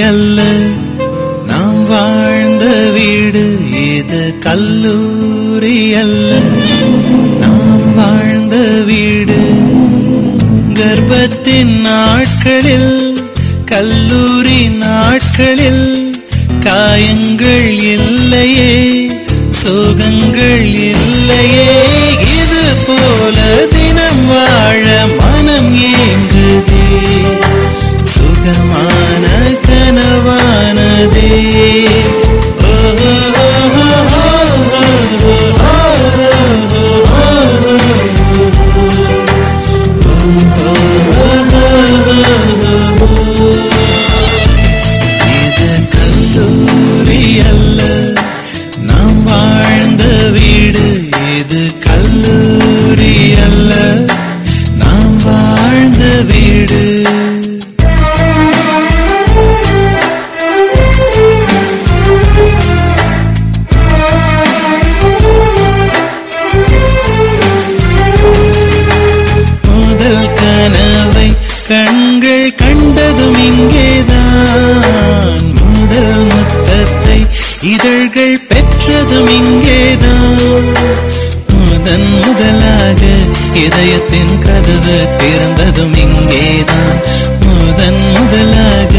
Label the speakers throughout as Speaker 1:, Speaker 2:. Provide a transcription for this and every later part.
Speaker 1: அல்ல. நாம் வாழ்ந்த வீடு இது கல்லூரி அல்ல. நாம் வாழ்ந்த வீடு கர்ப்பத்தின் நாட்களில் கல்லூரி நாட்களில். காயங்கள் இல்லையே சோகங்கள் இல்லை இதயத்தின் கதவு திறந்ததும் இங்கேதான். முதன் முதலாக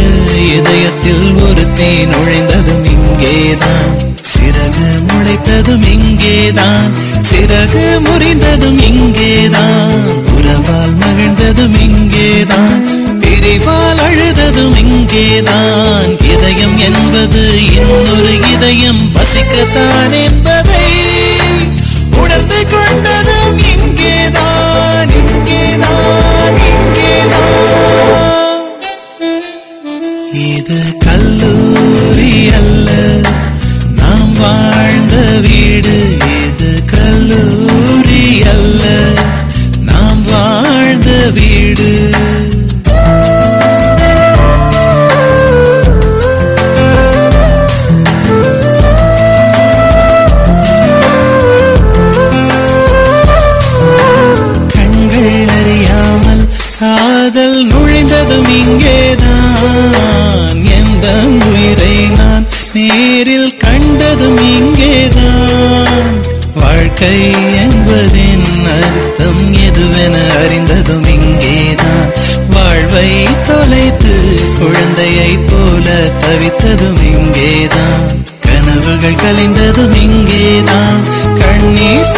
Speaker 1: இதயத்தில் ஒரு தீ நுழைந்ததும் இங்கேதான். சிறகு முளைத்ததும் இங்கேதான். சிறகு முறிந்ததும் இங்கேதான். உறவால் மகிழ்ந்ததும் இங்கேதான். பிரிவால் அழுததும் இங்கேதான். இதயம் என்பது இன்னொரு இதயம் வசிக்கத்தான் உயிரை நான் நேரில் கண்டதும் இங்கேதான். வாழ்க்கை என்பதின் அர்த்தம் எதுவென அறிந்ததும் இங்கேதான். வாழ்வை தொலைத்து குழந்தையைப் போல தவித்ததும் இங்கேதான். கனவுகள் கலைந்ததும் இங்கேதான். கண்ணீர்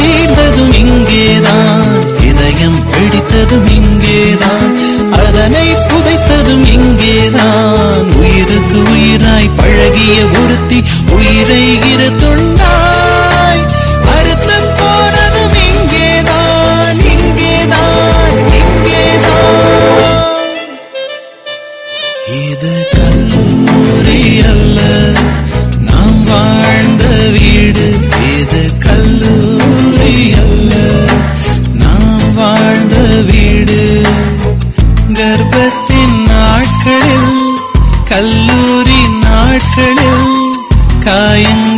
Speaker 1: இது கல்லூரி அல்ல. நாம் வாழ்ந்த வீடு இது கல்லூரி அல்ல. நாம் வாழ்ந்த வீடு கர்ப்பத்தின் நாட்களில் கல்லூரி நாட்களில் காயங்கள்